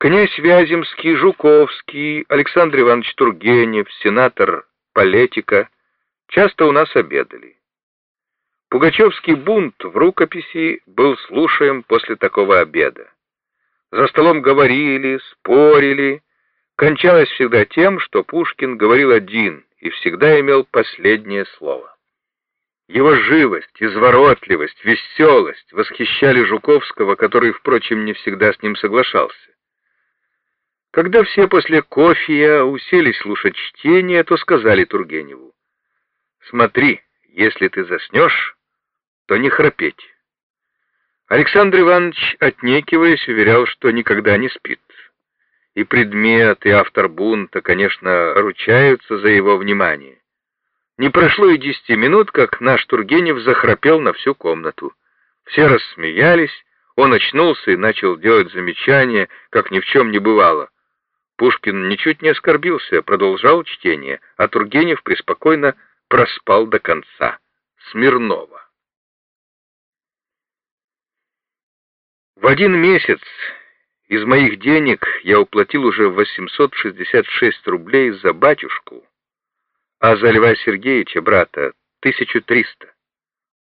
Князь Вяземский, Жуковский, Александр Иванович Тургенев, сенатор Полетика часто у нас обедали. Пугачевский бунт в рукописи был слушаем после такого обеда. За столом говорили, спорили. Кончалось всегда тем, что Пушкин говорил один и всегда имел последнее слово. Его живость, изворотливость, веселость восхищали Жуковского, который, впрочем, не всегда с ним соглашался. Когда все после кофе уселись слушать чтение, то сказали Тургеневу, «Смотри, если ты заснешь, то не храпеть». Александр Иванович, отнекиваясь, уверял, что никогда не спит. И предмет, и автор бунта, конечно, ручаются за его внимание. Не прошло и десяти минут, как наш Тургенев захрапел на всю комнату. Все рассмеялись, он очнулся и начал делать замечания, как ни в чем не бывало. Пушкин ничуть не оскорбился, продолжал чтение, а Тургенев преспокойно проспал до конца. Смирнова. В один месяц из моих денег я уплатил уже 866 рублей за батюшку, а за Льва Сергеевича, брата, 1300.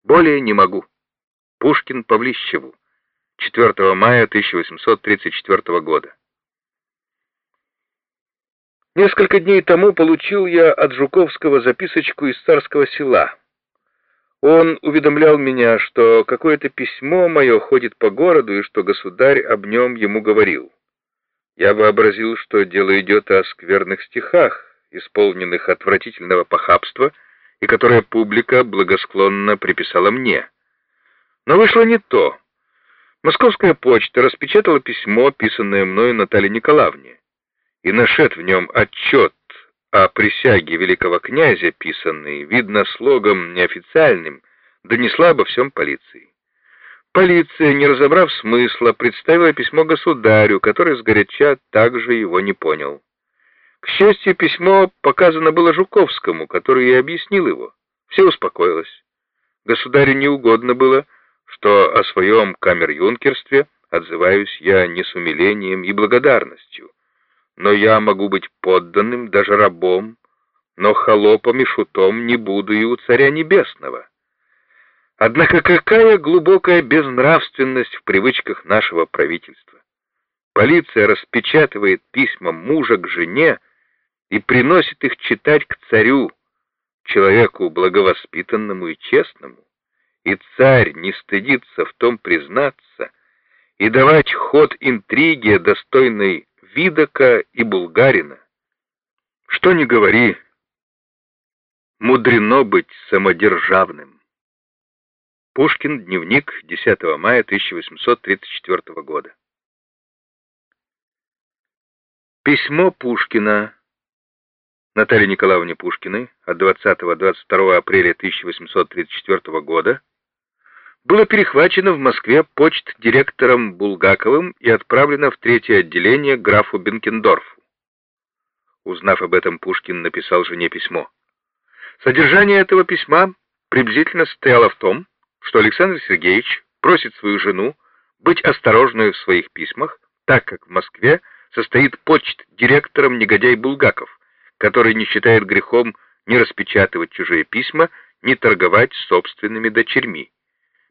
Более не могу. Пушкин Павлищеву. 4 мая 1834 года. Несколько дней тому получил я от Жуковского записочку из царского села. Он уведомлял меня, что какое-то письмо мое ходит по городу и что государь об нем ему говорил. Я вообразил, что дело идет о скверных стихах, исполненных отвратительного похабства, и которое публика благосклонно приписала мне. Но вышло не то. Московская почта распечатала письмо, писанное мною Наталье Николаевне, и нашед в нем отчет о присяге великого князя, писанный, видно, слогом неофициальным, донесла обо всем полиции. Полиция, не разобрав смысла, представила письмо государю, который сгоряча также его не понял. К счастью, письмо показано было Жуковскому, который и объяснил его. Все успокоилось. Государю не угодно было, что о своем камер-юнкерстве отзываюсь я не с умилением и благодарностью, но я могу быть подданным, даже рабом, но холопом и шутом не буду и у Царя Небесного. Однако какая глубокая безнравственность в привычках нашего правительства. Полиция распечатывает письма мужа к жене и приносит их читать к царю, человеку благовоспитанному и честному, и царь не стыдится в том признаться и давать ход интриге, достойной Видока и Булгарина. Что ни говори, мудрено быть самодержавным. Пушкин, дневник, 10 мая 1834 года. Письмо Пушкина Наталье Николаевне Пушкиной от 20-22 апреля 1834 года было перехвачено в Москве почт-директором Булгаковым и отправлено в третье отделение графу Бенкендорфу. Узнав об этом, Пушкин написал жене письмо. Содержание этого письма приблизительно состояло в том, что Александр Сергеевич просит свою жену быть осторожной в своих письмах, так как в Москве состоит почт-директором негодяй Булгаков, который не считает грехом не распечатывать чужие письма, не торговать собственными дочерьми.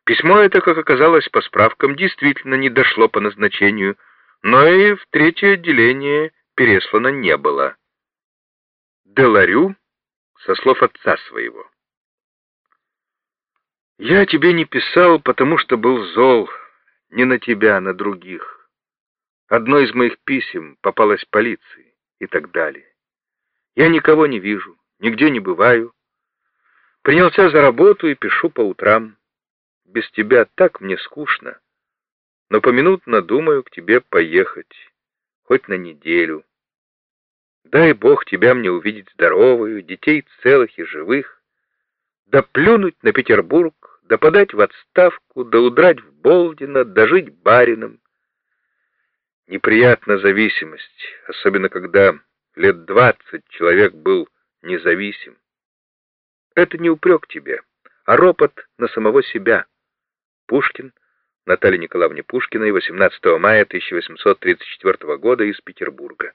Письмо это, как оказалось по справкам, действительно не дошло по назначению, но и в третье отделение переслано не было. Деларю со слов отца своего. «Я тебе не писал, потому что был зол не на тебя, а на других. Одно из моих писем попалось полиции и так далее. Я никого не вижу, нигде не бываю. Принялся за работу и пишу по утрам без тебя так мне скучно, но поминутно думаю к тебе поехать, хоть на неделю. Дай Бог тебя мне увидеть здоровую, детей целых и живых, да плюнуть на Петербург, да подать в отставку, да удрать в Болдино, да жить барином. Неприятна зависимость, особенно когда лет двадцать человек был независим. Это не упрек тебе, а ропот на самого себя. Пушкин, Наталье Николаевне Пушкиной 18 мая 1834 года из Петербурга.